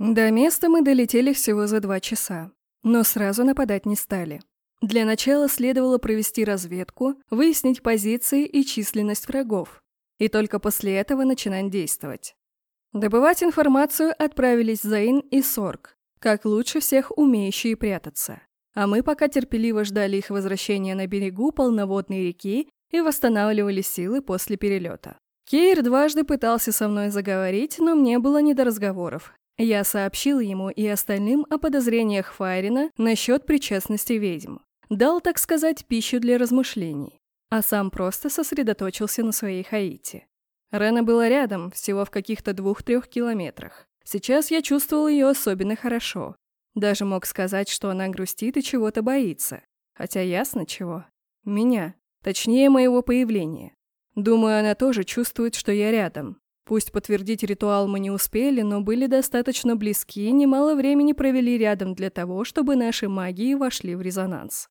До места мы долетели всего за два часа, но сразу нападать не стали. Для начала следовало провести разведку, выяснить позиции и численность врагов, и только после этого начинать действовать. Добывать информацию отправились Зейн и Сорг, как лучше всех умеющие прятаться. А мы пока терпеливо ждали их возвращения на берегу полноводной реки и восстанавливали силы после перелета. Кейр дважды пытался со мной заговорить, но мне было не до разговоров. Я сообщил ему и остальным о подозрениях Файрина насчет причастности ведьм. Дал, так сказать, пищу для размышлений. А сам просто сосредоточился на своей Хаити. Рена была рядом, всего в каких-то двух-трех километрах. Сейчас я чувствовал ее особенно хорошо. Даже мог сказать, что она грустит и чего-то боится. Хотя ясно чего. Меня. Точнее, моего появления. Думаю, она тоже чувствует, что я рядом. Пусть подтвердить ритуал мы не успели, но были достаточно близки и немало времени провели рядом для того, чтобы наши магии вошли в резонанс.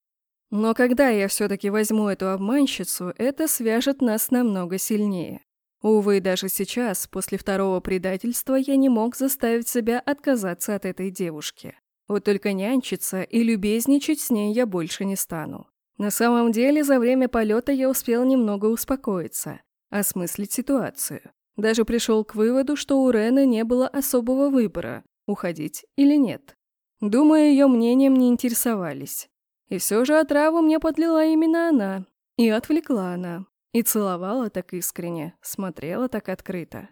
Но когда я все-таки возьму эту обманщицу, это свяжет нас намного сильнее. Увы, даже сейчас, после второго предательства, я не мог заставить себя отказаться от этой девушки. Вот только нянчиться и любезничать с ней я больше не стану. На самом деле, за время полета я успел немного успокоиться, осмыслить ситуацию. Даже пришел к выводу, что у Рены не было особого выбора, уходить или нет. Думаю, ее мнением не интересовались. И все же отраву мне подлила именно она. И отвлекла она. И целовала так искренне, смотрела так открыто.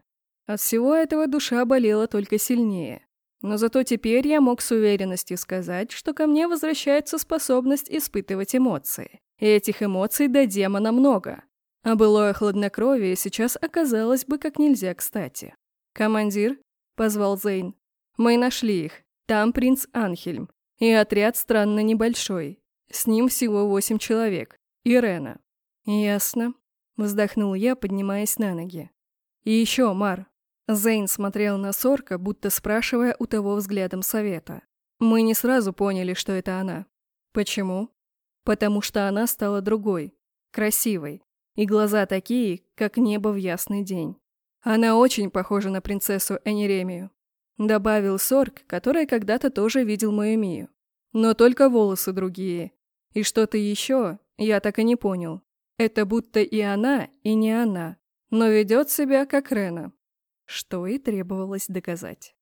От всего этого душа болела только сильнее. Но зато теперь я мог с уверенностью сказать, что ко мне возвращается способность испытывать эмоции. И этих эмоций до демона много. А былое хладнокровие сейчас оказалось бы как нельзя кстати. «Командир?» — позвал Зейн. «Мы нашли их. Там принц Анхельм. И отряд странно небольшой. С ним всего восемь человек. Ирена». «Ясно», Вздохнул я, поднимаясь на ноги. «И еще, Мар». Зейн смотрел на Сорка, будто спрашивая у того взглядом совета. Мы не сразу поняли, что это она. Почему? Потому что она стала другой, красивой, и глаза такие, как небо в ясный день. Она очень похожа на принцессу Энеремию. Добавил Сорк, который когда-то тоже видел мою Мию. Но только волосы другие. И что-то еще, я так и не понял. Это будто и она, и не она, но ведет себя как Рена, что и требовалось доказать.